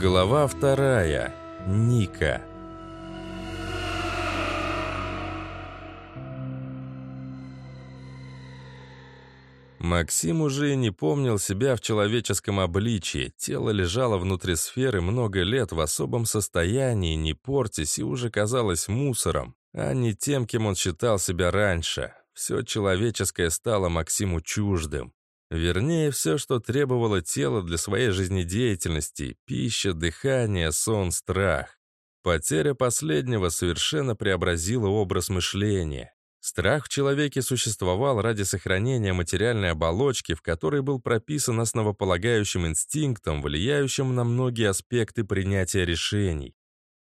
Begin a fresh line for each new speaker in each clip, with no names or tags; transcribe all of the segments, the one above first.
Глава вторая. Ника. Максим уже не помнил себя в человеческом обличии. Тело лежало внутри сферы много лет в особом состоянии, не портясь, и уже казалось мусором, а не тем, кем он считал себя раньше. Все человеческое стало Максиму чуждым. Вернее, все, что требовало тело для своей жизнедеятельности – пища, дыхание, сон, страх. Потеря последнего совершенно преобразила образ мышления. Страх в человеке существовал ради сохранения материальной оболочки, в которой был прописан основополагающим инстинктом, влияющим на многие аспекты принятия решений.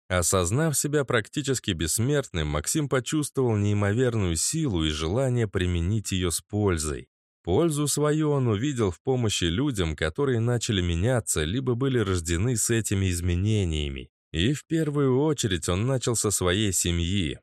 Осознав себя практически бессмертным, Максим почувствовал неимоверную силу и желание применить ее с пользой. Пользу свою он увидел в помощи людям, которые начали меняться, либо были рождены с этими изменениями. И в первую очередь он начал со своей семьи.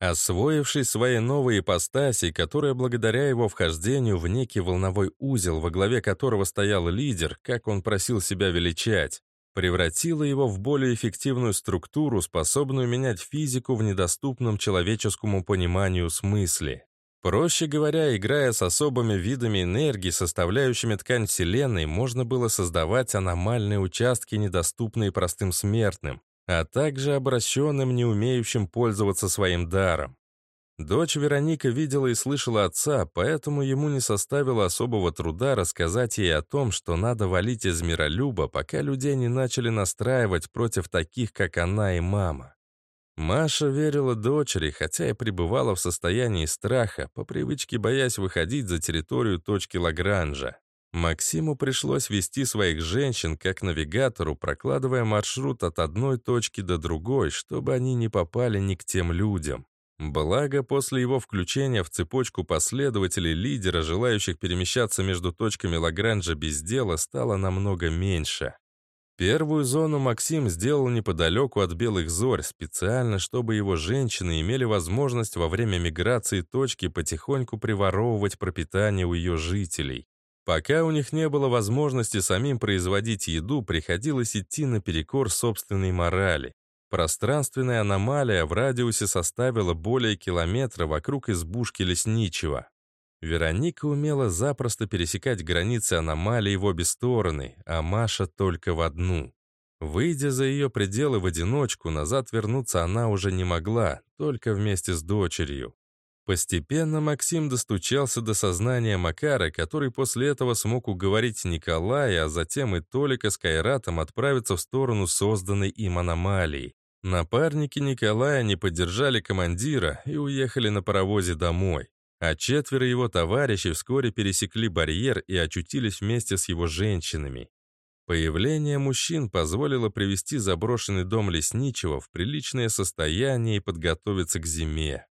Освоившись своей новой ипостаси, которая благодаря его вхождению в некий волновой узел, во главе которого стоял лидер, как он просил себя величать, превратила его в более эффективную структуру, способную менять физику в недоступном человеческому пониманию смысле. Проще говоря, играя с особыми видами энергии, составляющими ткань Вселенной, можно было создавать аномальные участки, недоступные простым смертным, а также обращенным, не умеющим пользоваться своим даром. Дочь Вероника видела и слышала отца, поэтому ему не составило особого труда рассказать ей о том, что надо валить из миролюба, пока людей не начали настраивать против таких, как она и мама. Маша верила дочери, хотя и пребывала в состоянии страха, по привычке боясь выходить за территорию точки Лагранжа. Максиму пришлось вести своих женщин как навигатору, прокладывая маршрут от одной точки до другой, чтобы они не попали ни к тем людям. Благо, после его включения в цепочку последователей лидера, желающих перемещаться между точками Лагранжа без дела, стало намного меньше. Первую зону Максим сделал неподалеку от Белых Зорь, специально, чтобы его женщины имели возможность во время миграции точки потихоньку приворовывать пропитание у ее жителей. Пока у них не было возможности самим производить еду, приходилось идти наперекор собственной морали. Пространственная аномалия в радиусе составила более километра вокруг избушки лесничего. Вероника умела запросто пересекать границы аномалии в обе стороны, а Маша только в одну. Выйдя за ее пределы в одиночку, назад вернуться она уже не могла, только вместе с дочерью. Постепенно Максим достучался до сознания Макара, который после этого смог уговорить Николая, а затем и Толика с Кайратом отправиться в сторону созданной им аномалии. Напарники Николая не поддержали командира и уехали на паровозе домой а четверо его товарищей вскоре пересекли барьер и очутились вместе с его женщинами. Появление мужчин позволило привести заброшенный дом лесничего в приличное состояние и подготовиться к зиме.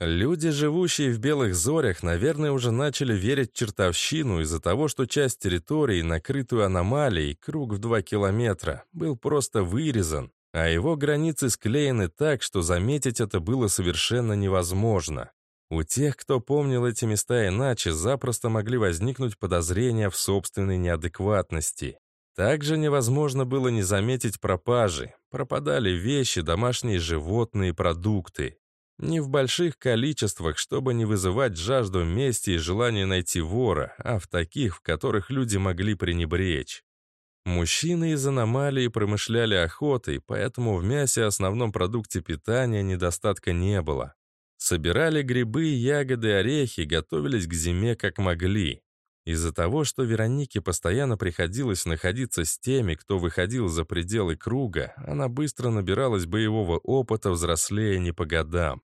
Люди, живущие в Белых Зорях, наверное, уже начали верить в чертовщину из-за того, что часть территории, накрытую аномалией, круг в два километра, был просто вырезан, а его границы склеены так, что заметить это было совершенно невозможно. У тех, кто помнил эти места иначе, запросто могли возникнуть подозрения в собственной неадекватности. Также невозможно было не заметить пропажи. Пропадали вещи, домашние животные, продукты. Не в больших количествах, чтобы не вызывать жажду мести и желание найти вора, а в таких, в которых люди могли пренебречь. Мужчины из аномалии промышляли охотой, поэтому в мясе основном продукте питания недостатка не было. Собирали грибы, ягоды, орехи, готовились к зиме как могли. Из-за того, что Веронике постоянно приходилось находиться с теми, кто выходил за пределы круга, она быстро набиралась боевого опыта, взрослея не по годам.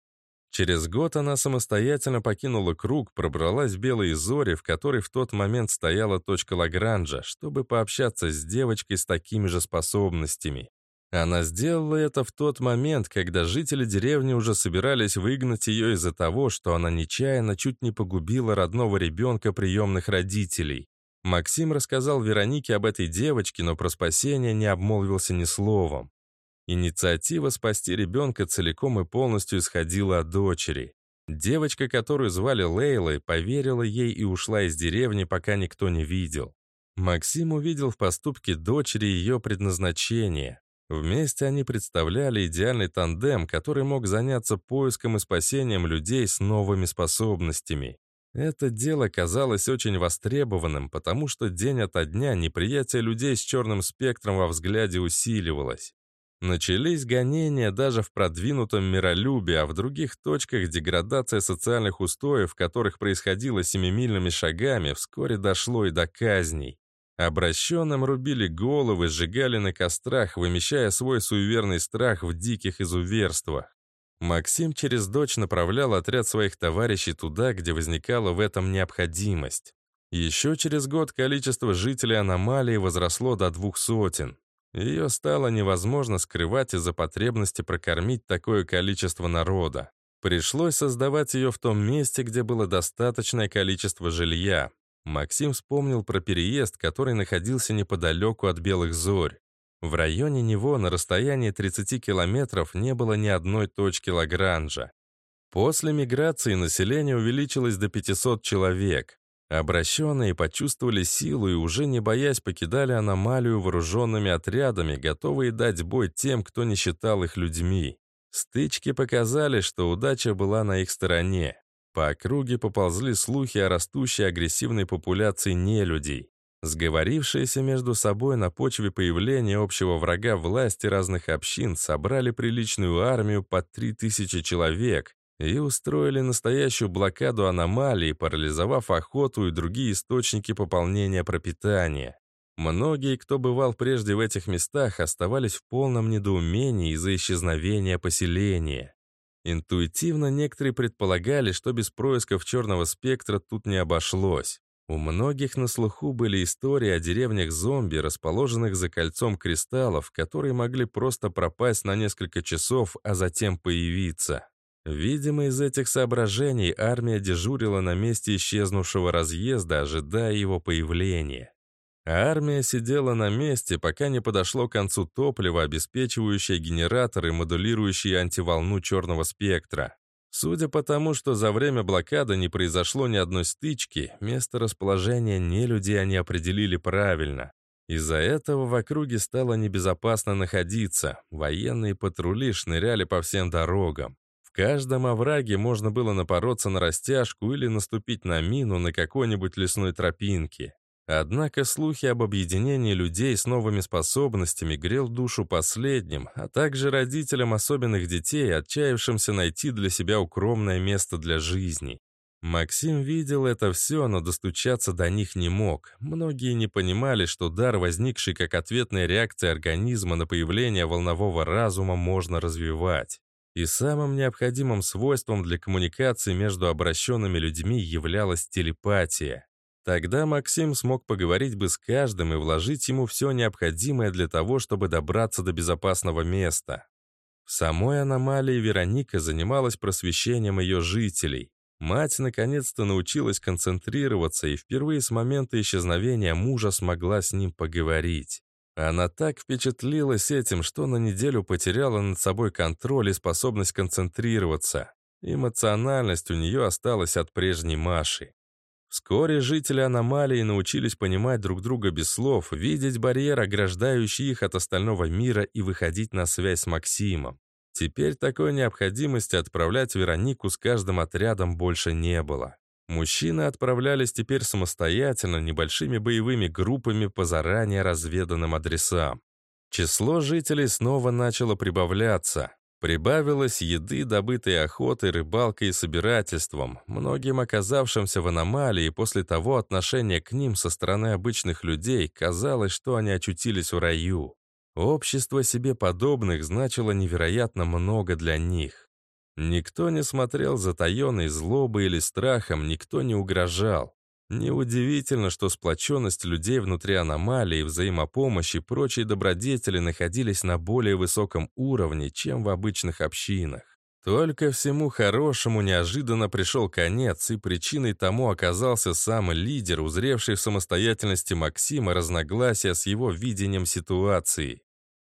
Через год она самостоятельно покинула круг, пробралась в Белые Зори, в которой в тот момент стояла точка Лагранжа, чтобы пообщаться с девочкой с такими же способностями. Она сделала это в тот момент, когда жители деревни уже собирались выгнать ее из-за того, что она нечаянно чуть не погубила родного ребенка приемных родителей. Максим рассказал Веронике об этой девочке, но про спасение не обмолвился ни словом. Инициатива спасти ребенка целиком и полностью исходила от дочери. Девочка, которую звали Лейлой, поверила ей и ушла из деревни, пока никто не видел. Максим увидел в поступке дочери ее предназначение. Вместе они представляли идеальный тандем, который мог заняться поиском и спасением людей с новыми способностями. Это дело казалось очень востребованным, потому что день ото дня неприятие людей с черным спектром во взгляде усиливалось. Начались гонения даже в продвинутом миролюбии, а в других точках деградация социальных устоев, которых происходило семимильными шагами, вскоре дошло и до казней. Обращенным рубили головы, сжигали на кострах, вымещая свой суеверный страх в диких изуверствах. Максим через дочь направлял отряд своих товарищей туда, где возникала в этом необходимость. Еще через год количество жителей аномалии возросло до двух сотен. Ее стало невозможно скрывать из-за потребности прокормить такое количество народа. Пришлось создавать ее в том месте, где было достаточное количество жилья. Максим вспомнил про переезд, который находился неподалеку от Белых Зорь. В районе него на расстоянии 30 километров не было ни одной точки Лагранжа. После миграции население увеличилось до 500 человек. Обращенные почувствовали силу и уже не боясь покидали аномалию вооруженными отрядами, готовые дать бой тем, кто не считал их людьми. Стычки показали, что удача была на их стороне. По округе поползли слухи о растущей агрессивной популяции нелюдей. Сговорившиеся между собой на почве появления общего врага власти разных общин собрали приличную армию под 3000 человек и устроили настоящую блокаду аномалий, парализовав охоту и другие источники пополнения пропитания. Многие, кто бывал прежде в этих местах, оставались в полном недоумении из-за исчезновения поселения. Интуитивно некоторые предполагали, что без происков черного спектра тут не обошлось. У многих на слуху были истории о деревнях зомби, расположенных за кольцом кристаллов, которые могли просто пропасть на несколько часов, а затем появиться. Видимо, из этих соображений армия дежурила на месте исчезнувшего разъезда, ожидая его появления. Армия сидела на месте, пока не подошло к концу топлива, обеспечивающее генераторы, модулирующие антиволну черного спектра. Судя по тому, что за время блокады не произошло ни одной стычки, место расположения нелюдей они определили правильно. Из-за этого в округе стало небезопасно находиться, военные патрули шныряли по всем дорогам. В каждом овраге можно было напороться на растяжку или наступить на мину на какой-нибудь лесной тропинке. Однако слухи об объединении людей с новыми способностями грел душу последним, а также родителям особенных детей, отчаявшимся найти для себя укромное место для жизни. Максим видел это все, но достучаться до них не мог. Многие не понимали, что дар, возникший как ответная реакция организма на появление волнового разума, можно развивать. И самым необходимым свойством для коммуникации между обращенными людьми являлась телепатия. Тогда Максим смог поговорить бы с каждым и вложить ему все необходимое для того, чтобы добраться до безопасного места. В самой аномалии Вероника занималась просвещением ее жителей. Мать наконец-то научилась концентрироваться и впервые с момента исчезновения мужа смогла с ним поговорить. Она так впечатлилась этим, что на неделю потеряла над собой контроль и способность концентрироваться. Эмоциональность у нее осталась от прежней Маши. Вскоре жители аномалии научились понимать друг друга без слов, видеть барьер, ограждающий их от остального мира, и выходить на связь с Максимом. Теперь такой необходимости отправлять Веронику с каждым отрядом больше не было. Мужчины отправлялись теперь самостоятельно, небольшими боевыми группами по заранее разведанным адресам. Число жителей снова начало прибавляться. Прибавилось еды, добытой охотой, рыбалкой и собирательством. Многим оказавшимся в аномалии после того отношения к ним со стороны обычных людей казалось, что они очутились в раю. Общество себе подобных значило невероятно много для них. Никто не смотрел затаенной злобой или страхом, никто не угрожал. Неудивительно, что сплоченность людей внутри аномалии, взаимопомощь и прочие добродетели находились на более высоком уровне, чем в обычных общинах. Только всему хорошему неожиданно пришел конец, и причиной тому оказался сам лидер, узревший в самостоятельности Максима разногласия с его видением ситуации.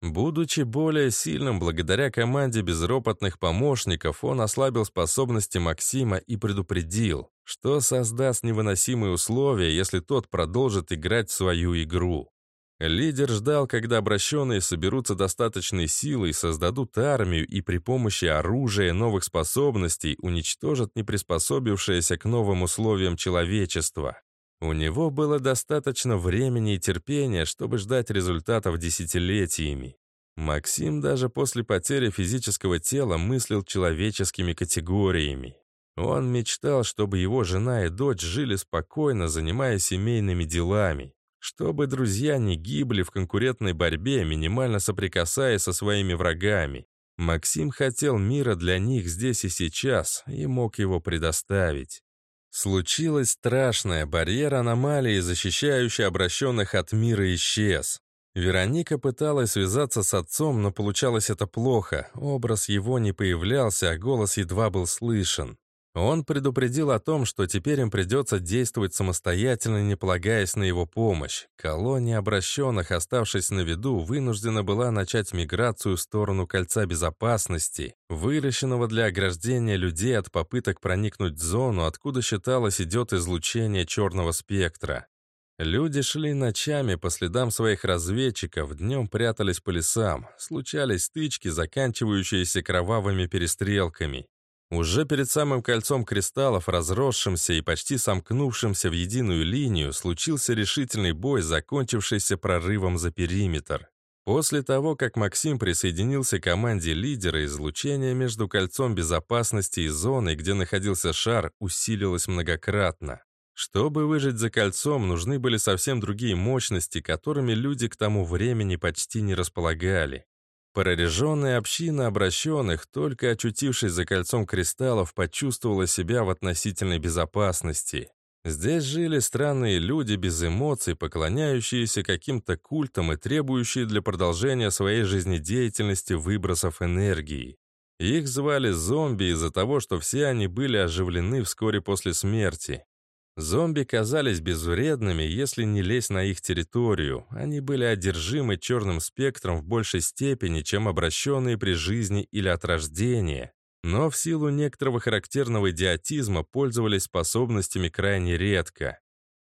Будучи более сильным благодаря команде безропотных помощников, он ослабил способности Максима и предупредил, что создаст невыносимые условия, если тот продолжит играть в свою игру. Лидер ждал, когда обращенные соберутся достаточной силой, создадут армию и при помощи оружия новых способностей уничтожат неприспособившееся к новым условиям человечества. У него было достаточно времени и терпения, чтобы ждать результатов десятилетиями. Максим даже после потери физического тела мыслил человеческими категориями. Он мечтал, чтобы его жена и дочь жили спокойно, занимаясь семейными делами, чтобы друзья не гибли в конкурентной борьбе, минимально соприкасаясь со своими врагами. Максим хотел мира для них здесь и сейчас и мог его предоставить. Случилось страшное, барьер аномалии, защищающий обращенных от мира, исчез. Вероника пыталась связаться с отцом, но получалось это плохо. Образ его не появлялся, а голос едва был слышен. Он предупредил о том, что теперь им придется действовать самостоятельно, не полагаясь на его помощь. Колония обращенных, оставшись на виду, вынуждена была начать миграцию в сторону кольца безопасности, выращенного для ограждения людей от попыток проникнуть в зону, откуда, считалось, идет излучение черного спектра. Люди шли ночами по следам своих разведчиков, днем прятались по лесам, случались стычки, заканчивающиеся кровавыми перестрелками. Уже перед самым кольцом кристаллов, разросшимся и почти сомкнувшимся в единую линию, случился решительный бой, закончившийся прорывом за периметр. После того, как Максим присоединился к команде лидера, излучение между кольцом безопасности и зоной, где находился шар, усилилось многократно. Чтобы выжить за кольцом, нужны были совсем другие мощности, которыми люди к тому времени почти не располагали. Прореженная община обращенных, только очутившись за кольцом кристаллов, почувствовала себя в относительной безопасности. Здесь жили странные люди без эмоций, поклоняющиеся каким-то культам и требующие для продолжения своей жизнедеятельности выбросов энергии. Их звали зомби из-за того, что все они были оживлены вскоре после смерти. Зомби казались безвредными, если не лезть на их территорию. Они были одержимы черным спектром в большей степени, чем обращенные при жизни или от рождения. Но в силу некоторого характерного идиотизма пользовались способностями крайне редко.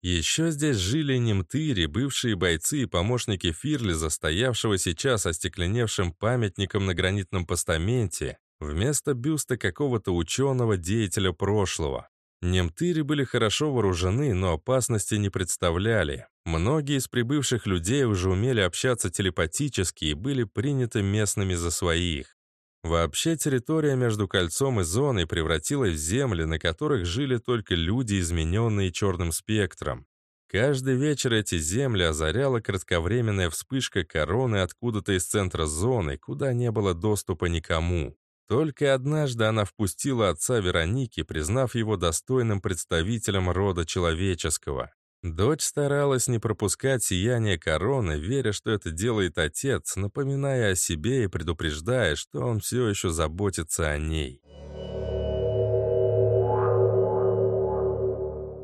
Еще здесь жили немтыри, бывшие бойцы и помощники Фирлиза, стоявшего сейчас остекленевшим памятником на гранитном постаменте, вместо бюста какого-то ученого деятеля прошлого. Немтыри были хорошо вооружены, но опасности не представляли. Многие из прибывших людей уже умели общаться телепатически и были приняты местными за своих. Вообще территория между кольцом и зоной превратилась в земли, на которых жили только люди, измененные черным спектром. Каждый вечер эти земли озаряла кратковременная вспышка короны откуда-то из центра зоны, куда не было доступа никому. Только однажды она впустила отца Вероники, признав его достойным представителем рода человеческого. Дочь старалась не пропускать сияние короны, веря, что это делает отец, напоминая о себе и предупреждая, что он все еще заботится о ней.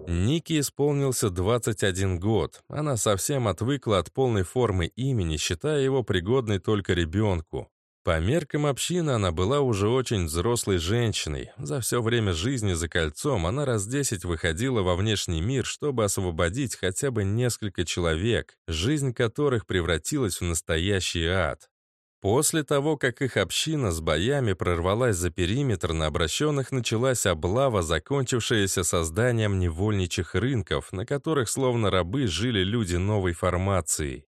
Нике исполнился 21 год. Она совсем отвыкла от полной формы имени, считая его пригодной только ребенку. По меркам общины она была уже очень взрослой женщиной. За все время жизни за кольцом она раз десять выходила во внешний мир, чтобы освободить хотя бы несколько человек, жизнь которых превратилась в настоящий ад. После того, как их община с боями прорвалась за периметр, на обращенных началась облава, закончившаяся созданием невольничьих рынков, на которых словно рабы жили люди новой формации.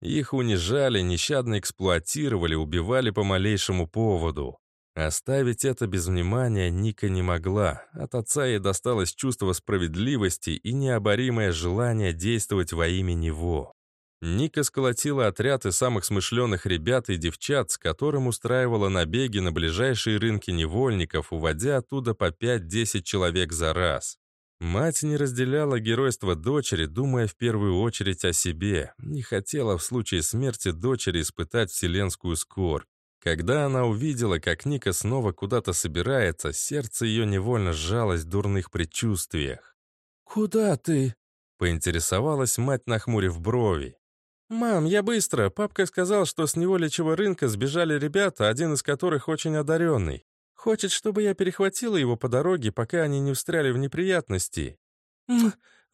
Их унижали, нещадно эксплуатировали, убивали по малейшему поводу. Оставить это без внимания Ника не могла. От отца ей досталось чувство справедливости и необоримое желание действовать во имя него. Ника сколотила отряд из самых смышленых ребят и девчат, с которым устраивала набеги на ближайшие рынки невольников, уводя оттуда по 5-10 человек за раз. Мать не разделяла геройство дочери, думая в первую очередь о себе, не хотела в случае смерти дочери испытать вселенскую скорбь. Когда она увидела, как Ника снова куда-то собирается, сердце ее невольно сжалось в дурных предчувствиях. «Куда ты?» — поинтересовалась мать, нахмурив брови. «Мам, я быстро. Папка сказал, что с неволичьего рынка сбежали ребята, один из которых очень одаренный. Хочет, чтобы я перехватила его по дороге, пока они не встряли в неприятности.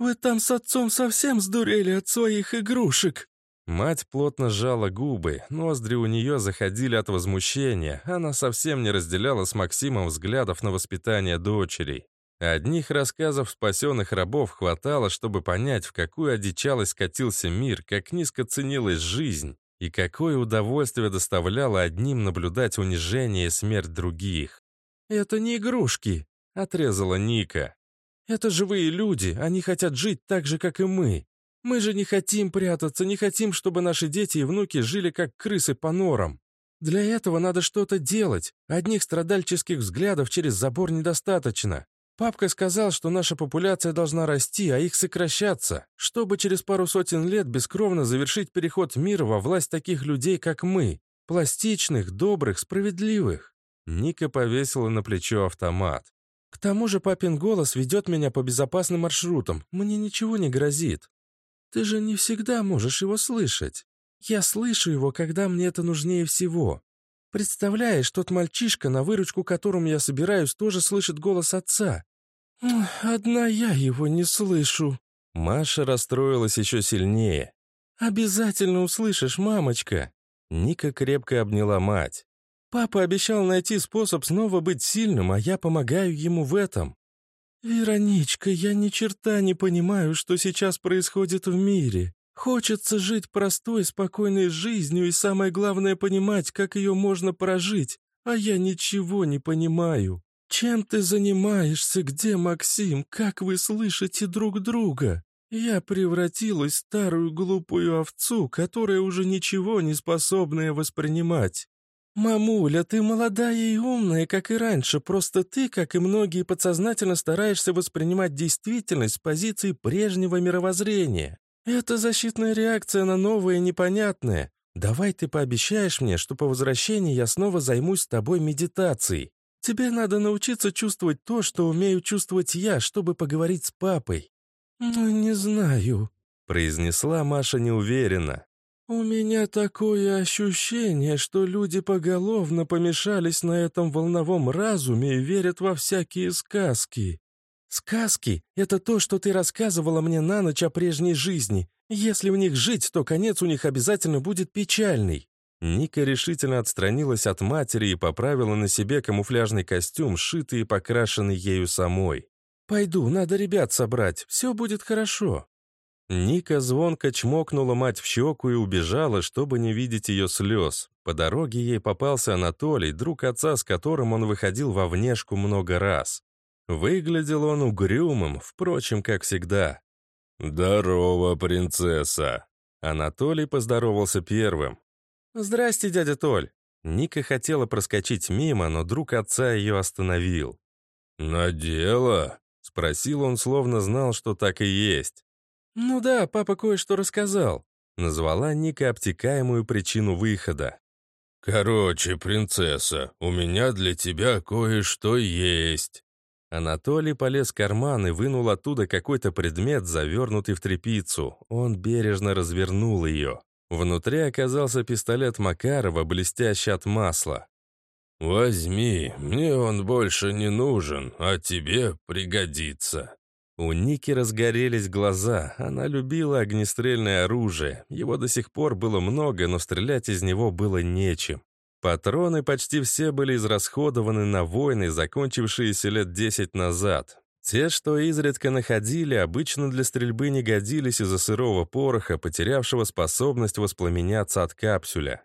«Вы там с отцом совсем сдурели от своих игрушек?»
Мать плотно сжала губы, ноздри у нее заходили от возмущения, она совсем не разделяла с Максимом взглядов на воспитание дочери. Одних рассказов спасенных рабов хватало, чтобы понять, в какую одичалость скатился мир, как низко ценилась жизнь, и какое удовольствие доставляло одним наблюдать унижение и смерть других.
«Это не игрушки», — отрезала Ника. «Это живые люди, они хотят жить так же, как и мы. Мы же не хотим прятаться, не хотим, чтобы наши дети и внуки жили как крысы по норам. Для этого надо что-то делать. Одних страдальческих взглядов через забор недостаточно. Папка сказал, что наша популяция должна расти, а их сокращаться, чтобы через пару сотен лет бескровно завершить переход мира во власть таких людей, как мы. Пластичных, добрых, справедливых.
Ника повесила на плечо автомат.
К тому же папин голос ведет меня по безопасным маршрутам. Мне ничего не грозит. Ты же не всегда можешь его слышать. Я слышу его, когда мне это нужнее всего. Представляешь, тот мальчишка, на выручку которому я собираюсь, тоже слышит голос отца. Одна я его не слышу.
Маша расстроилась еще сильнее.
«Обязательно услышишь, мамочка!»
Ника крепко обняла мать.
«Папа обещал найти способ снова быть сильным, а я помогаю ему в этом. «Вероничка, я ни черта не понимаю, что сейчас происходит в мире. Хочется жить простой, спокойной жизнью и, самое главное, понимать, как ее можно прожить, а я ничего не понимаю. Чем ты занимаешься, где Максим, как вы слышите друг друга? Я превратилась в старую глупую овцу, которая уже ничего не способная воспринимать. «Мамуля, ты молодая и умная, как и раньше, просто ты, как и многие, подсознательно стараешься воспринимать действительность с позиции прежнего мировоззрения. Это защитная реакция на новое непонятное. Давай ты пообещаешь мне, что по возвращении я снова займусь с тобой медитацией. Тебе надо научиться чувствовать то, что умею чувствовать я, чтобы поговорить с папой». «Ну, не знаю», — произнесла Маша неуверенно. «У меня такое ощущение, что люди поголовно помешались на этом волновом разуме и верят во всякие сказки. Сказки — это то, что ты рассказывала мне на ночь о прежней жизни. Если в них жить, то конец у них обязательно будет печальный».
Ника решительно отстранилась от матери и поправила на себе камуфляжный костюм, сшитый и покрашенный ею самой.
«Пойду, надо ребят собрать, все будет хорошо».
Ника звонко чмокнула мать в щеку и убежала, чтобы не видеть ее слез. По дороге ей попался Анатолий, друг отца, с которым он выходил во внешку много раз. Выглядел он угрюмым, впрочем, как всегда. «Здорово, принцесса!» Анатолий поздоровался первым.
«Здрасте, дядя Толь!»
Ника хотела проскочить мимо, но друг отца ее остановил.
«На дело?»
— спросил он, словно знал, что так и есть.
«Ну да, папа кое-что рассказал», —
назвала Ника обтекаемую причину выхода.
«Короче, принцесса, у меня для тебя кое-что есть».
Анатолий полез в карман и вынул оттуда какой-то предмет, завернутый в тряпицу. Он бережно развернул ее. Внутри оказался пистолет Макарова, блестящий от масла.
«Возьми, мне он больше не нужен, а тебе пригодится».
У Ники разгорелись глаза. Она любила огнестрельное оружие. Его до сих пор было много, но стрелять из него было нечем. Патроны почти все были израсходованы на войны, закончившиеся лет 10 назад. Те, что изредка находили, обычно для стрельбы не годились из-за сырого пороха, потерявшего способность воспламеняться от капсюля.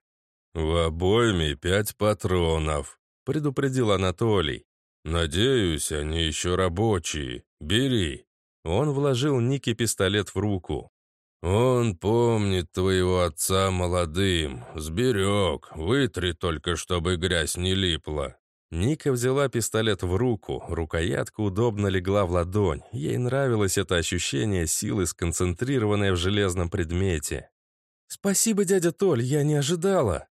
«В обойме пять патронов», — предупредил Анатолий. «Надеюсь, они еще рабочие. Бери».
Он вложил Нике пистолет в руку.
«Он помнит твоего отца молодым. Сберег. Вытри только, чтобы грязь не липла».
Ника взяла пистолет в руку, рукоятка удобно легла в ладонь. Ей нравилось это ощущение силы, сконцентрированное в железном предмете.
«Спасибо, дядя Толь, я не ожидала».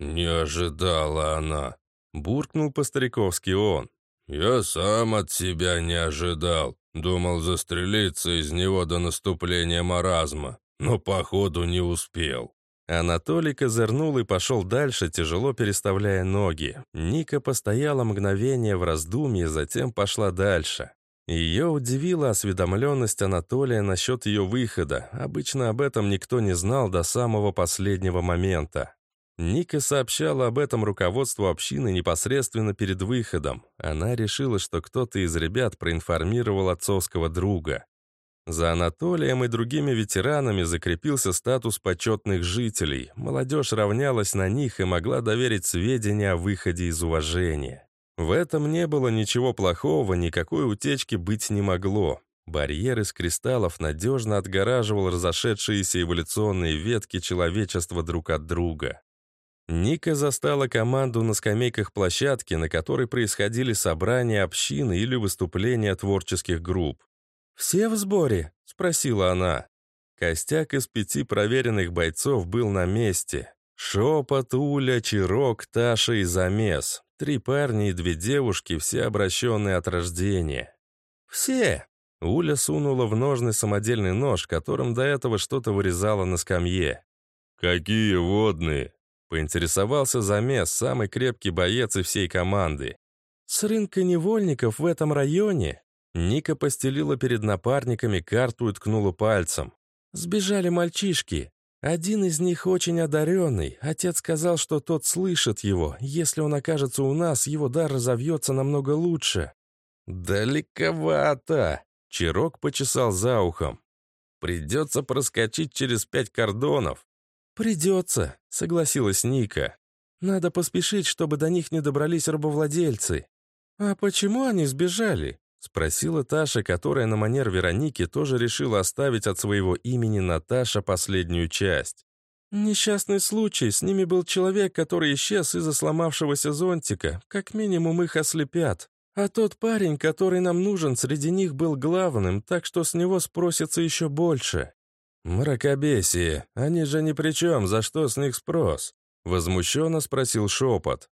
«Не ожидала она», —
буркнул по-стариковски он.
«Я сам от себя не ожидал. Думал застрелиться из него до наступления маразма, но, походу, не успел».
Анатолий козырнул и пошел дальше, тяжело переставляя ноги. Ника постояла мгновение в раздумье, затем пошла дальше. Ее удивила осведомленность Анатолия насчет ее выхода. Обычно об этом никто не знал до самого последнего момента. Ника сообщала об этом руководству общины непосредственно перед выходом. Она решила, что кто-то из ребят проинформировал отцовского друга. За Анатолием и другими ветеранами закрепился статус почетных жителей. Молодежь равнялась на них и могла доверить сведения о выходе из уважения. В этом не было ничего плохого, никакой утечки быть не могло. Барьер из кристаллов надежно отгораживал разошедшиеся эволюционные ветки человечества друг от друга. Ника застала команду на скамейках площадки, на которой происходили собрания общины или выступления творческих групп. «Все в сборе?» — спросила она. Костяк из пяти проверенных бойцов был на месте. Шепот, Уля, Чирок, Таша и Замес. Три парня и две девушки, все обращенные от рождения. «Все!» Уля сунула в ножны самодельный нож, которым до этого что-то вырезала на скамье.
«Какие водные?»
Поинтересовался Замес, самый крепкий боец и всей команды. «С рынка невольников в этом районе?» Ника постелила перед напарниками карту и ткнула пальцем. «Сбежали мальчишки. Один из них очень одаренный. Отец сказал, что тот слышит его. Если он окажется у нас, его дар разовьется намного лучше». «Далековато!» Чирок почесал за ухом. «Придется проскочить через пять кордонов. «Придется», — согласилась Ника. «Надо поспешить, чтобы до них не добрались рабовладельцы». «А почему они сбежали?» — спросила Таша, которая на манер Вероники тоже решила оставить от своего имени Наташа последнюю часть. «Несчастный случай. С ними был человек, который исчез из-за сломавшегося зонтика. Как минимум их ослепят. А тот парень, который нам нужен, среди них был главным, так что с него спросится еще больше». «Мракобесие, они же ни при чем, за что с них спрос?» Возмущенно спросил шепот.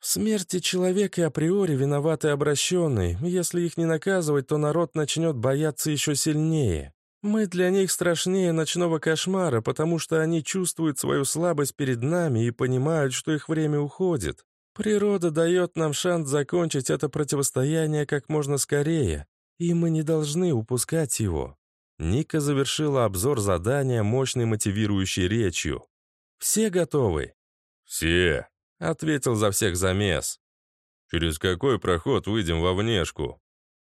«В смерти человека априори виноваты обращенные. Если их не наказывать, то народ начнет бояться еще сильнее. Мы для них страшнее ночного кошмара, потому что они чувствуют свою слабость перед нами и понимают, что их время уходит. Природа дает нам шанс закончить это противостояние как можно скорее, и мы не должны упускать его. Ника завершила обзор задания мощной мотивирующей речью. «Все готовы?»
«Все», —
ответил за всех замес.
«Через какой проход выйдем во внешку?»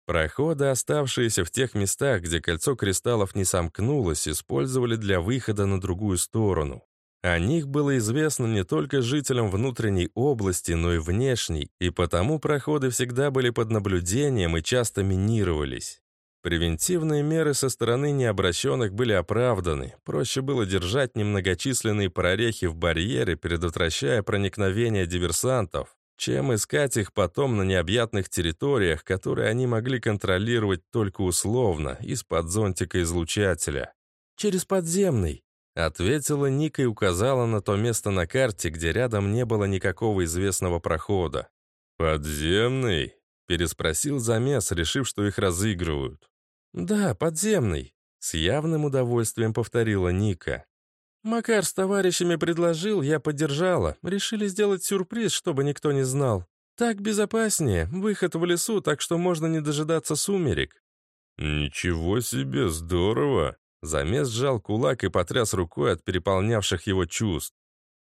Проходы, оставшиеся в тех местах, где кольцо кристаллов не сомкнулось, использовали для выхода на другую сторону. О них было известно не только жителям внутренней области, но и внешней, и потому проходы всегда были под наблюдением и часто минировались. Превентивные меры со стороны необращенных были оправданы. Проще было держать немногочисленные прорехи в барьере, предотвращая проникновение диверсантов, чем искать их потом на необъятных территориях, которые они могли контролировать только условно, из-под зонтика излучателя. «Через подземный», — ответила Ника и указала на то место на карте, где рядом не было никакого известного прохода.
«Подземный?» — переспросил замес, решив, что их разыгрывают.
«Да, подземный», — с явным удовольствием повторила Ника. «Макар с товарищами предложил, я поддержала. Решили сделать сюрприз, чтобы никто не знал. Так безопаснее, выход в лесу, так что можно не дожидаться сумерек».
«Ничего себе, здорово!»
Замес сжал кулак и потряс рукой от переполнявших его чувств.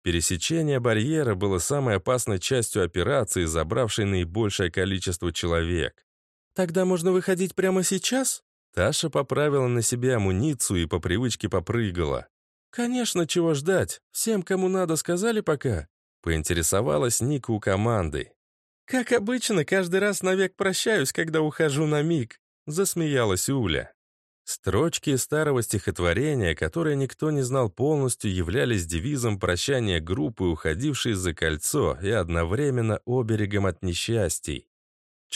Пересечение барьера было самой опасной частью операции, забравшей наибольшее количество человек. «Тогда можно выходить прямо сейчас?» Таша поправила на себе амуницию и по привычке попрыгала. «Конечно, чего ждать? Всем, кому надо, сказали пока?» Поинтересовалась Ника у команды. «Как обычно, каждый раз навек прощаюсь, когда ухожу на миг», засмеялась Уля. Строчки старого стихотворения, которое никто не знал полностью, являлись девизом прощания группы, уходившей за кольцо, и одновременно оберегом от несчастий.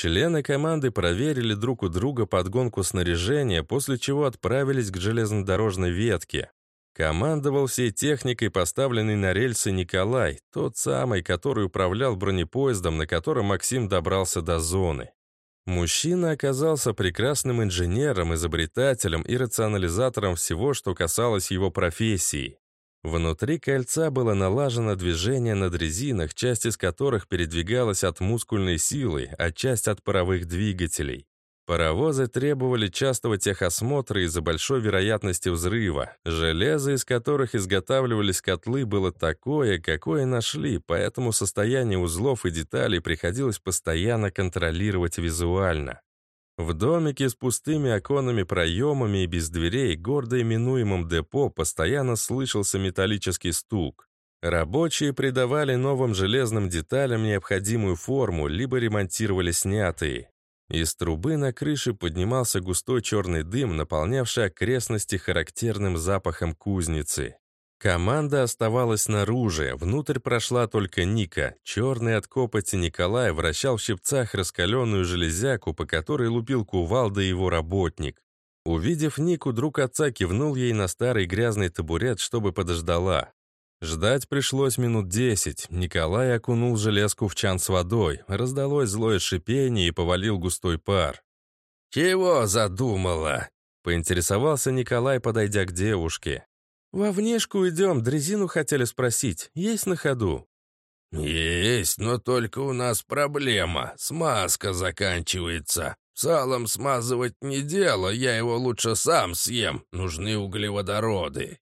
Члены команды проверили друг у друга подгонку снаряжения, после чего отправились к железнодорожной ветке. Командовал всей техникой, поставленной на рельсы Николай, тот самый, который управлял бронепоездом, на котором Максим добрался до зоны. Мужчина оказался прекрасным инженером, изобретателем и рационализатором всего, что касалось его профессии. Внутри кольца было налажено движение на дрезинах, часть из которых передвигалась от мускульной силы, а часть от паровых двигателей. Паровозы требовали частого техосмотра из-за большой вероятности взрыва. Железо, из которых изготавливались котлы, было такое, какое нашли, поэтому состояние узлов и деталей приходилось постоянно контролировать визуально. В домике с пустыми оконными проемами и без дверей, гордо именуемом депо, постоянно слышался металлический стук. Рабочие придавали новым железным деталям необходимую форму, либо ремонтировали снятые. Из трубы на крыше поднимался густой черный дым, наполнявший окрестности характерным запахом кузницы. Команда оставалась снаружи, внутрь прошла только Ника. Черный от копоти Николай вращал в щипцах раскаленную железяку, по которой лупил кувалда его работник. Увидев Нику, друг отца кивнул ей на старый грязный табурет, чтобы подождала. Ждать пришлось минут десять. Николай окунул железку в чан с водой. Раздалось злое шипение и повалил густой пар.
«Чего задумала?»
— поинтересовался Николай, подойдя к девушке.
«Во внешку идем, дрезину хотели спросить. Есть на ходу?»
«Есть, но только у нас проблема. Смазка заканчивается. Салом смазывать не дело, я его лучше сам съем. Нужны углеводороды».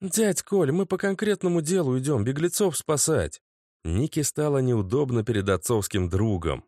«Дядь Коль, мы по конкретному делу идем, беглецов спасать».
Нике стало неудобно перед отцовским другом.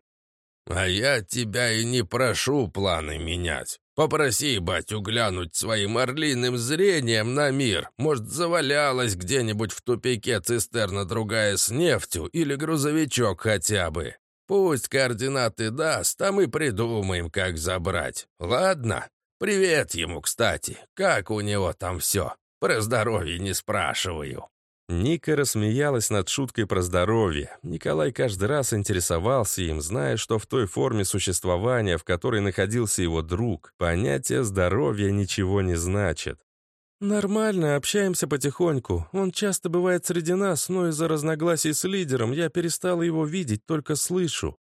«А я тебя и не прошу планы менять. Попроси батю глянуть своим орлиным зрением на мир. Может, завалялась где-нибудь в тупике цистерна другая с нефтью или грузовичок хотя бы. Пусть координаты даст, а мы придумаем, как забрать. Ладно? Привет ему, кстати. Как у него там все?» Про здоровье не спрашиваю».
Ника рассмеялась над шуткой про здоровье. Николай каждый раз интересовался им, зная, что в той форме существования, в которой находился его друг, понятие здоровья ничего не значит.
«Нормально, общаемся потихоньку. Он часто бывает среди нас, но из-за разногласий с лидером я перестала его видеть, только слышу».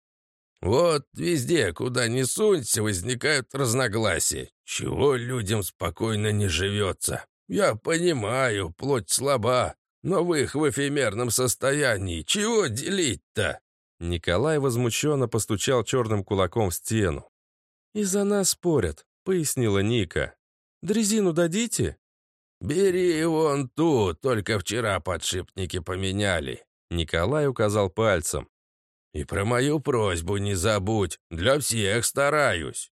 «Вот везде, куда ни сунься, возникают разногласия. Чего людям спокойно не живется? «Я понимаю, плоть слаба, но вы их в эфемерном состоянии. Чего делить-то?»
Николай возмущенно постучал черным кулаком в стену.
«Из-за нас спорят», — пояснила Ника. «Дрезину дадите?»
«Бери вон ту, только вчера подшипники поменяли», —
Николай указал пальцем.
«И про мою просьбу не забудь, для всех стараюсь».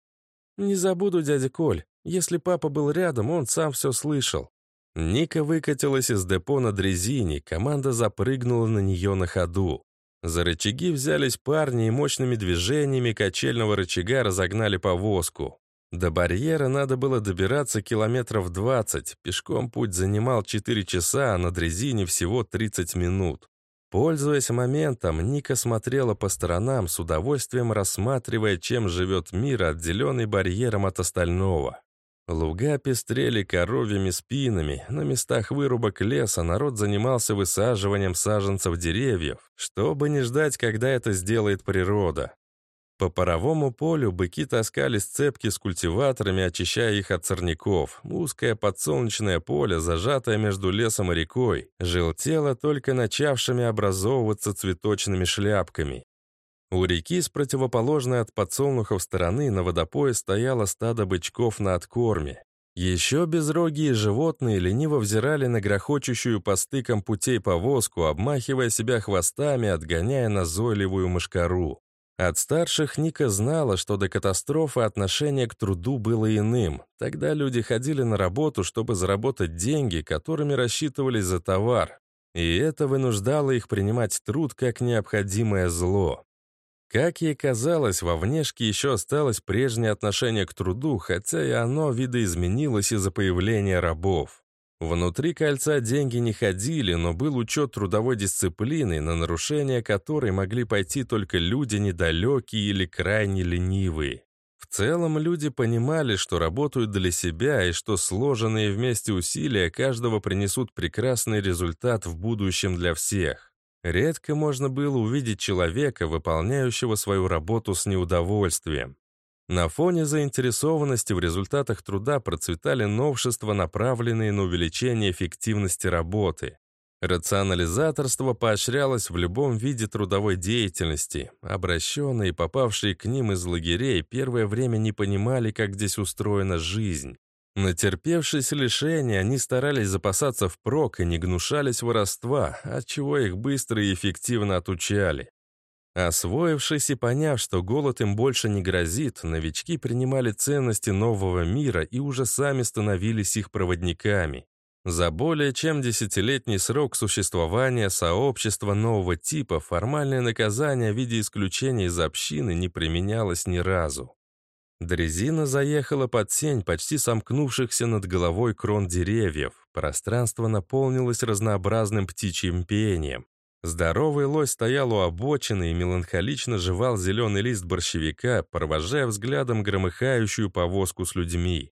«Не забуду, дядя Коль. Если папа был рядом, он сам все слышал.
Ника выкатилась из депо на дрезине, команда запрыгнула на нее на ходу. За рычаги взялись парни и мощными движениями качельного рычага разогнали повозку. До барьера надо было добираться километров 20, пешком путь занимал 4 часа, а на дрезине всего 30 минут. Пользуясь моментом, Ника смотрела по сторонам, с удовольствием рассматривая, чем живет мир, отделенный барьером от остального. Луга пестрели коровьими спинами, на местах вырубок леса народ занимался высаживанием саженцев деревьев, чтобы не ждать, когда это сделает природа. По паровому полю быки таскали сцепки с культиваторами, очищая их от сорняков. Узкое подсолнечное поле, зажатое между лесом и рекой, желтело только начавшими образовываться цветочными шляпками. У реки с противоположной от подсолнухов стороны на водопое стояло стадо бычков на откорме. Еще безрогие животные лениво взирали на грохочущую по стыкам путей повозку, обмахивая себя хвостами, отгоняя назойливую мышкару. От старших Ника знала, что до катастрофы отношение к труду было иным. Тогда люди ходили на работу, чтобы заработать деньги, которыми рассчитывались за товар. И это вынуждало их принимать труд как необходимое зло. Как ей казалось, во внешке еще осталось прежнее отношение к труду, хотя и оно видоизменилось из-за появления рабов. Внутри кольца деньги не ходили, но был учет трудовой дисциплины, на нарушение которой могли пойти только люди недалекие или крайне ленивые. В целом люди понимали, что работают для себя и что сложенные вместе усилия каждого принесут прекрасный результат в будущем для всех. Редко можно было увидеть человека, выполняющего свою работу с неудовольствием. На фоне заинтересованности в результатах труда процветали новшества, направленные на увеличение эффективности работы. Рационализаторство поощрялось в любом виде трудовой деятельности. Обращенные, попавшие к ним из лагерей, первое время не понимали, как здесь устроена жизнь. Натерпевшись лишения, они старались запасаться впрок и не гнушались воровства, отчего их быстро и эффективно отучали. Освоившись и поняв, что голод им больше не грозит, новички принимали ценности нового мира и уже сами становились их проводниками. За более чем десятилетний срок существования сообщества нового типа формальное наказание в виде исключения из общины не применялось ни разу. Дрезина заехала под сень почти сомкнувшихся над головой крон деревьев. Пространство наполнилось разнообразным птичьим пением. Здоровый лось стоял у обочины и меланхолично жевал зеленый лист борщевика, провожая взглядом громыхающую повозку с людьми.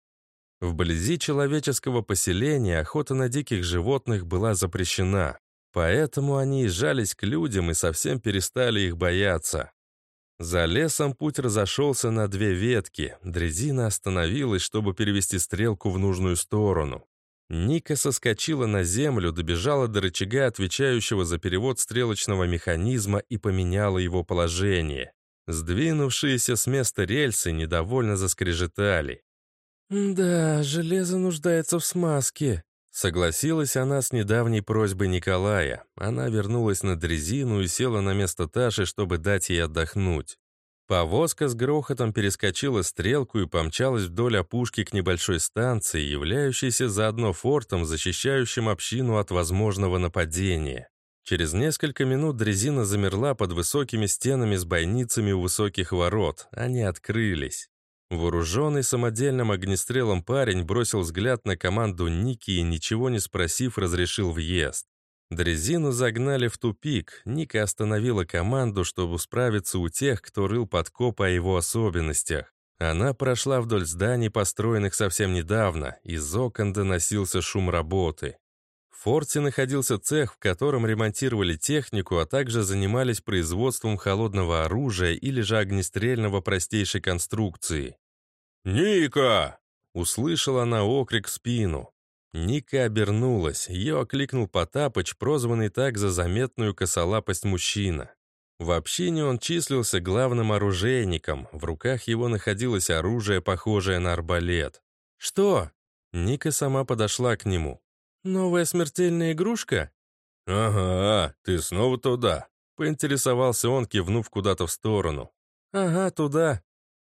Вблизи человеческого поселения охота на диких животных была запрещена, поэтому они сжались к людям и совсем перестали их бояться. За лесом путь разошелся на две ветки. Дрезина остановилась, чтобы перевести стрелку в нужную сторону. Ника соскочила на землю, добежала до рычага, отвечающего за перевод стрелочного механизма, и поменяла его положение. Сдвинувшиеся с места рельсы недовольно заскрежетали.
«Да, железо нуждается в смазке», —
согласилась она с недавней просьбой Николая. Она вернулась на дрезину и села на место Таши, чтобы дать ей отдохнуть. Повозка с грохотом перескочила стрелку и помчалась вдоль опушки к небольшой станции, являющейся заодно фортом, защищающим общину от возможного нападения. Через несколько минут дрезина замерла под высокими стенами с бойницами у высоких ворот. Они открылись. Вооруженный самодельным огнестрелом парень бросил взгляд на команду Ники и, ничего не спросив, разрешил въезд. Дрезину загнали в тупик. Ника остановила команду, чтобы справиться у тех, кто рыл подкоп о его особенностях. Она прошла вдоль зданий, построенных совсем недавно. Из окон доносился шум работы. В форте находился цех, в котором ремонтировали технику, а также занимались производством холодного оружия или же огнестрельного простейшей конструкции. «Ника!» — услышала она окрик в спину. Ника обернулась, ее окликнул Потапыч, прозванный так за заметную косолапость мужчина. В общине он числился главным оружейником, в руках его находилось оружие, похожее на арбалет. «Что?» Ника сама подошла к нему. «Новая смертельная игрушка?»
«Ага, ты снова туда», — поинтересовался он, кивнув куда-то в сторону.
«Ага, туда».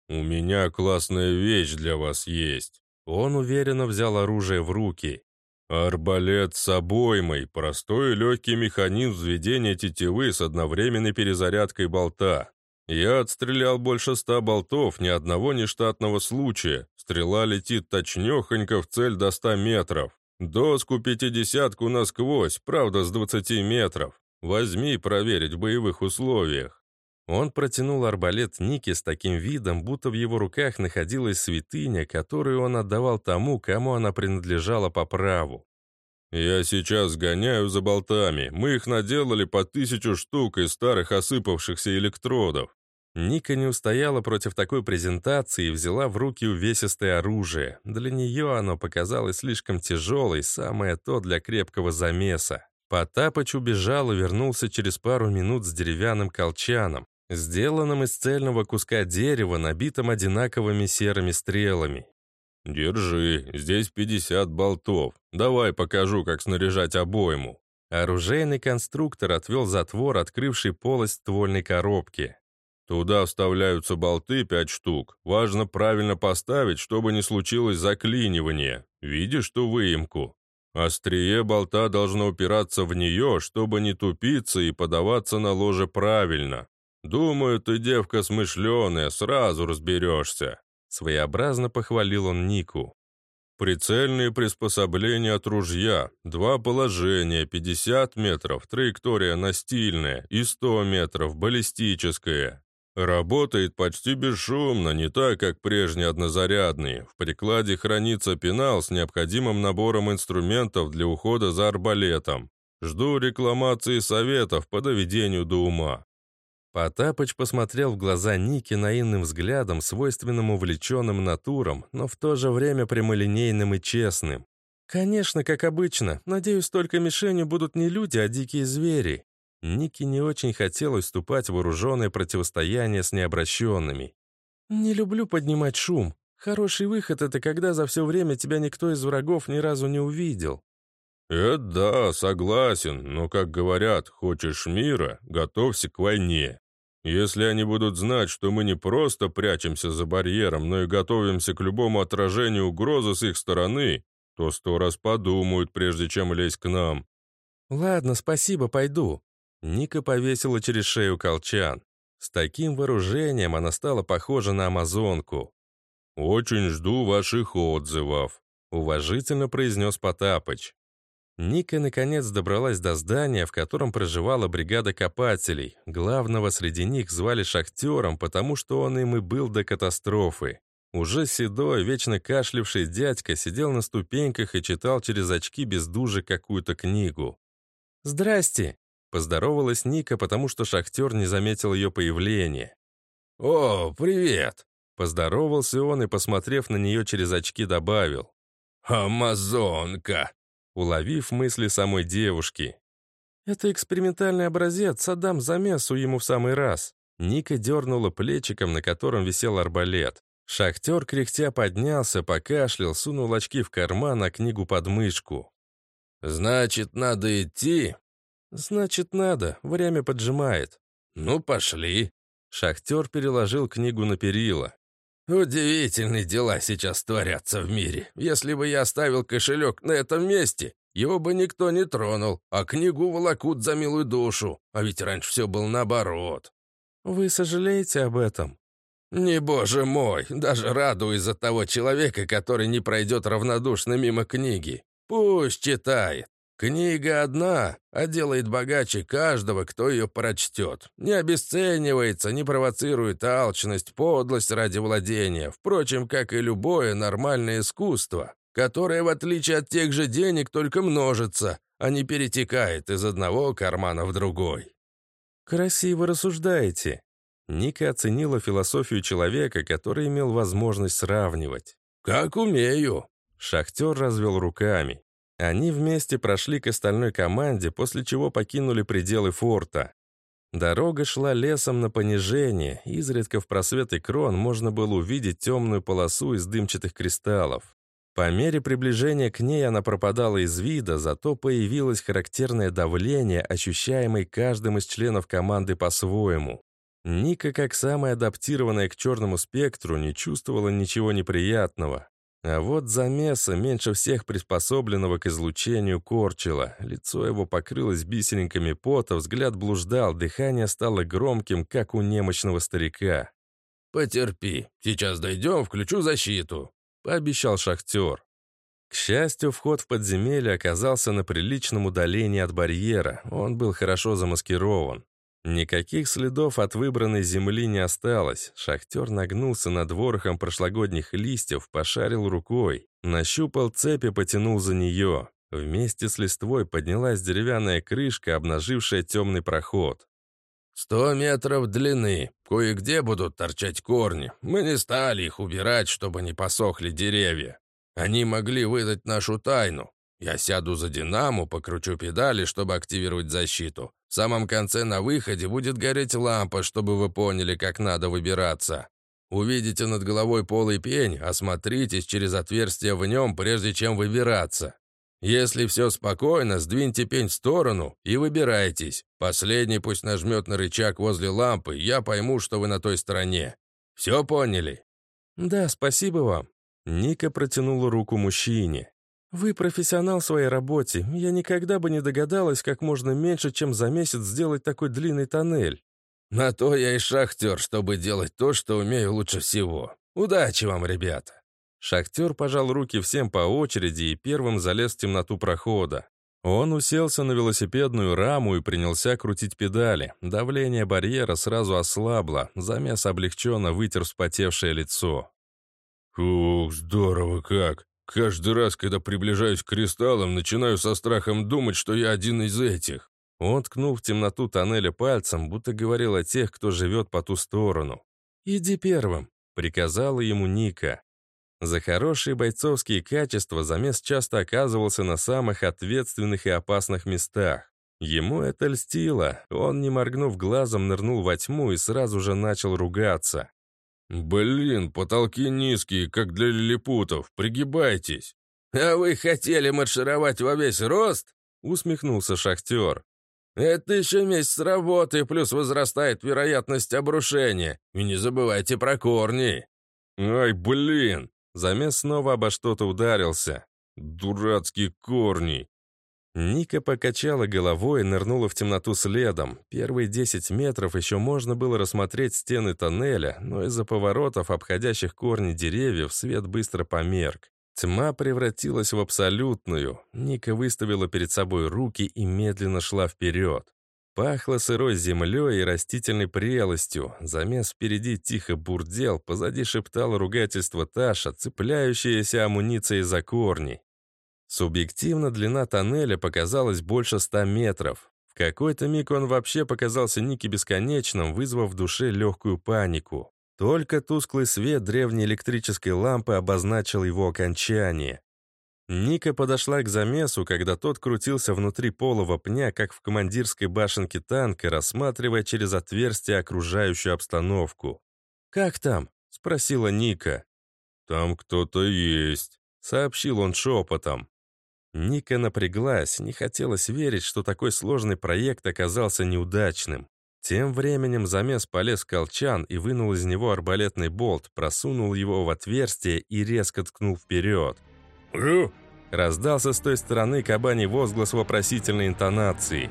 «У меня классная вещь для вас есть».
Он уверенно взял оружие в руки.
«Арбалет с обоймой, простой и легкий механизм взведения тетивы с одновременной перезарядкой болта. Я отстрелял больше ста болтов, ни одного нештатного случая. Стрела летит точнёхонько в цель до ста метров. Доску пятидесятку насквозь, правда, с двадцати метров. Возьми проверить в боевых условиях».
Он протянул арбалет Нике с таким видом, будто в его руках находилась святыня, которую он отдавал тому, кому она принадлежала по праву.
«Я сейчас гоняю за болтами. Мы их наделали по тысячу штук из старых осыпавшихся электродов».
Ника не устояла против такой презентации и взяла в руки увесистое оружие. Для нее оно показалось слишком тяжелой, самое то для крепкого замеса. Потапыч убежал и вернулся через пару минут с деревянным колчаном сделанном из цельного куска дерева, набитым одинаковыми серыми стрелами.
«Держи, здесь 50 болтов. Давай покажу, как снаряжать обойму».
Оружейный конструктор отвел затвор, открывший полость ствольной коробки.
Туда вставляются болты пять штук. Важно правильно поставить, чтобы не случилось заклинивание. Видишь ту выемку? Острие болта должно упираться в нее, чтобы не тупиться и подаваться на ложе правильно. «Думаю, ты девка смышленая, сразу разберешься», — своеобразно похвалил он Нику. «Прицельные приспособления от ружья, два положения, 50 метров, траектория настильная и 100 метров, баллистическая. Работает почти бесшумно, не так, как прежние однозарядные. В прикладе хранится пенал с необходимым набором инструментов для ухода за арбалетом. Жду рекламации советов по доведению до ума.
Потапыч посмотрел в глаза Ники наивным взглядом, свойственным увлеченным натурам, но в то же время прямолинейным и честным. «Конечно, как обычно. Надеюсь, только мишенью будут не люди, а дикие звери». Нике не очень хотелось вступать в вооруженное противостояние с необращенными. «Не люблю поднимать шум. Хороший выход — это когда за все время тебя никто из врагов ни разу не увидел».
«Это да, согласен, но, как говорят, хочешь мира, готовься к войне. Если они будут знать, что мы не просто прячемся за барьером, но и готовимся к любому отражению угрозы с их стороны, то сто раз подумают, прежде чем лезть к нам».
«Ладно, спасибо, пойду». Ника повесила через шею колчан. С таким вооружением она стала похожа на амазонку.
«Очень жду ваших отзывов», — уважительно произнес Потапыч.
Ника наконец добралась до здания, в котором проживала бригада копателей. Главного среди них звали шахтером, потому что он им и был до катастрофы. Уже седой, вечно кашлявший дядька сидел на ступеньках и читал через очки без дужи какую-то книгу. «Здрасте!» — поздоровалась Ника, потому что шахтер не заметил ее появления.
«О, привет!»
— поздоровался он и, посмотрев на нее через очки, добавил.
«Амазонка!»
уловив мысли самой девушки. «Это экспериментальный образец, отдам замесу ему в самый раз». Ника дернула плечиком, на котором висел арбалет. Шахтер кряхтя поднялся, покашлял, сунул очки в карман, а книгу под мышку.
«Значит, надо идти?»
«Значит, надо. Время поджимает».
«Ну, пошли».
Шахтер переложил книгу на перила.
Удивительные дела сейчас творятся в мире. Если бы я оставил кошелек на этом месте, его бы никто не тронул, а книгу волокут за милую душу. А ведь раньше все было наоборот.
Вы сожалеете об этом?
Не боже мой, даже радуюсь за того человека, который не пройдет равнодушно мимо книги. Пусть читает. Книга одна, а делает богаче каждого, кто ее прочтет. Не обесценивается, не провоцирует алчность, подлость ради владения. Впрочем, как и любое нормальное искусство, которое, в отличие от тех же денег, только множится, а не перетекает из одного кармана в другой.
«Красиво рассуждаете». Ника оценила философию человека, который имел возможность сравнивать.
«Как умею».
Шахтер развел руками. Они вместе прошли к остальной команде, после чего покинули пределы форта. Дорога шла лесом на понижение, изредка в просветы крон можно было увидеть темную полосу из дымчатых кристаллов. По мере приближения к ней она пропадала из вида, зато появилось характерное давление, ощущаемое каждым из членов команды по-своему. Ника, как самая адаптированная к черному спектру, не чувствовала ничего неприятного. А вот замеса, меньше всех приспособленного к излучению, корчило. Лицо его покрылось бисеринками пота, взгляд блуждал, дыхание стало громким, как у немощного старика.
«Потерпи, сейчас дойдем, включу защиту», — пообещал шахтер.
К счастью, вход в подземелье оказался на приличном удалении от барьера, он был хорошо замаскирован. Никаких следов от выбранной земли не осталось. Шахтер нагнулся над ворохом прошлогодних листьев, пошарил рукой, нащупал цепь и потянул за нее. Вместе с листвой поднялась деревянная крышка, обнажившая темный проход.
«Сто метров длины. Кое-где будут торчать корни. Мы не стали их убирать, чтобы не посохли деревья. Они могли выдать нашу тайну. Я сяду за динаму, покручу педали, чтобы активировать защиту. В самом конце на выходе будет гореть лампа, чтобы вы поняли, как надо выбираться. Увидите над головой полый пень, осмотритесь через отверстие в нем, прежде чем выбираться. Если все спокойно, сдвиньте пень в сторону и выбирайтесь. Последний пусть нажмет на рычаг возле лампы, я пойму, что вы на той стороне. Все поняли?»
«Да, спасибо вам». Ника протянула руку мужчине. «Вы профессионал в своей работе. Я никогда бы не догадалась, как можно меньше, чем за месяц сделать такой длинный тоннель».
«На то я и шахтер, чтобы делать то, что умею лучше всего. Удачи вам, ребята!»
Шахтер пожал руки всем по очереди и первым залез в темноту прохода. Он уселся на велосипедную раму и принялся крутить педали. Давление барьера сразу ослабло, замес облегченно вытер вспотевшее лицо.
«Ух, здорово как! Каждый раз, когда приближаюсь к кристаллам, начинаю со страхом думать, что я один из этих.
Он ткнул в темноту тоннеля пальцем, будто говорил о тех, кто живет по ту сторону. «Иди первым», — приказала ему Ника. За хорошие бойцовские качества замес часто оказывался на самых ответственных и опасных местах. Ему это льстило, он, не моргнув глазом, нырнул во тьму и сразу же начал ругаться.
«Блин, потолки низкие, как для лилипутов, пригибайтесь!» «А вы хотели маршировать во весь рост?» — усмехнулся шахтер. «Это еще месяц работы, плюс возрастает вероятность обрушения. И не забывайте про корни».
«Ай, блин!» Замес снова обо что-то ударился. «Дурацкие корни!» Ника покачала головой и нырнула в темноту следом. Первые 10 метров еще можно было рассмотреть стены тоннеля, но из-за поворотов, обходящих корни деревьев, свет быстро померк. Тьма превратилась в абсолютную. Ника выставила перед собой руки и медленно шла вперед. Пахло сырой землей и растительной прелостью. Замес впереди тихо бурдел, позади шептало ругательство Таша, цепляющаяся амуницией за корни. Субъективно длина тоннеля показалась больше ста метров. В какой-то миг он вообще показался Нике бесконечным, вызвав в душе легкую панику. Только тусклый свет древней электрической лампы обозначил его окончание. Ника подошла к замесу, когда тот крутился внутри полого пня, как в командирской башенке танка, рассматривая через отверстие окружающую обстановку. «Как там?» — спросила Ника.
«Там кто-то есть», — сообщил он шепотом.
Ника напряглась, не хотелось верить, что такой сложный проект оказался неудачным. Тем временем замес полез в колчан и вынул из него арбалетный болт, просунул его в отверстие и резко ткнул вперед.
«Э?»
Раздался с той стороны кабаний возглас вопросительной интонации.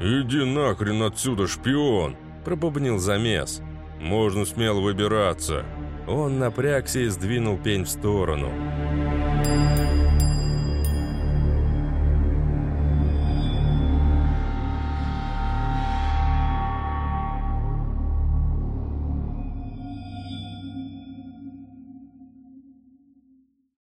«Иди нахрен отсюда, шпион!» – пробубнил замес. «Можно смело выбираться».
Он напрягся и сдвинул пень в сторону. «Музыка